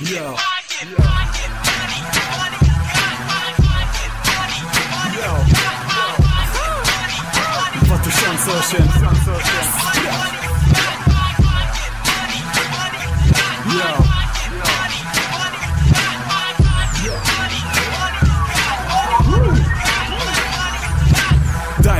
Yo. Yo. 2008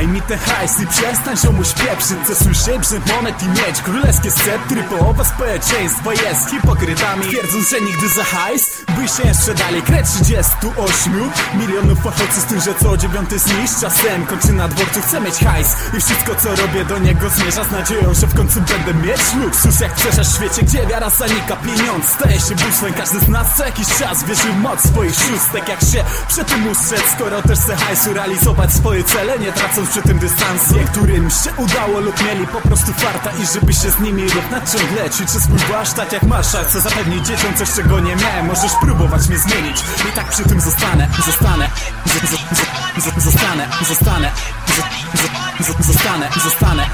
Mi te hajsy, przestań ziomuś pieprzyć Co słyszę brzeg monet i mieć Królewskie sceptry, połowa społeczeństwa jest hipokrytami. Twierdząc, że nigdy za hajs By się jeszcze dalej krę 38 Milionów fachowców z tym, że co dziewiąty zniszcz Czasem kończy na dworcu, chcę mieć hajs I wszystko co robię do niego zmierza. Z nadzieją, że w końcu będę mieć luksus. Jak przeszasz w świecie, gdzie wiara zanika Pieniądz staje się bóstwem Każdy z nas co jakiś czas wierzy w moc swoich szóstek Jak się przy tym ustrzec, skoro też chce hajsu realizować. Swoje cele Nie tracąc tym dystansu Niektórym się udało lub mieli po prostu farta I żeby się z nimi równać ciągle Ćwiczę swój tak jak marsza Chcę zapewnić dzieciom coś czego nie miałem Możesz próbować mnie zmienić I tak przy tym zostanę, zostanę Zostanę, zostanę Zostanę, zostanę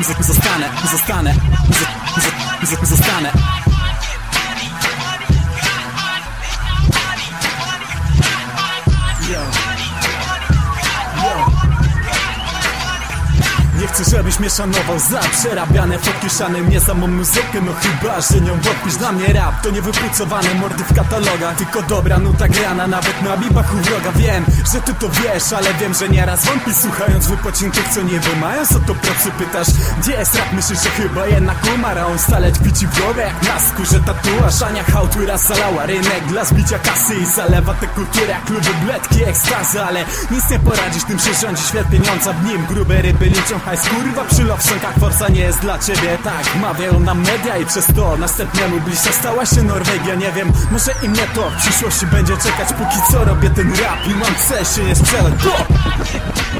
Zostanę, zostanę z, z, z, Zostanę chcę, żebyś mnie szanował za przerabiane fotki mnie za mą muzykę No chyba, że nią podpisz dla mnie rap To nie wypucowane mordy w katalogach. Tylko dobra nuta grana nawet na bibach u wroga. Wiem, że ty to wiesz, ale wiem, że nieraz wątpisz Słuchając wypoczynków, co nie wymają Co to procy pytasz, gdzie jest rap? Myślisz, że chyba jednak umara On stale tkwi ci w głowie jak na skórze tatuaż. Ania hałtuj raz zalała rynek dla zbicia kasy I zalewa tę kulturę ludzie bledki ekstazy. Ale nic nie poradzisz, tym się rządzi świat pieniądza W nim. Grube ryby liczą hajs Kurwa przy lowszonkach forsa nie jest dla ciebie. Tak mawiają nam media i przez to Następnemu bliższa stała się Norwegia. Nie wiem, może i mnie to w przyszłości będzie czekać. Póki co robię ten rap i mam cel się nie sprzedać Bo!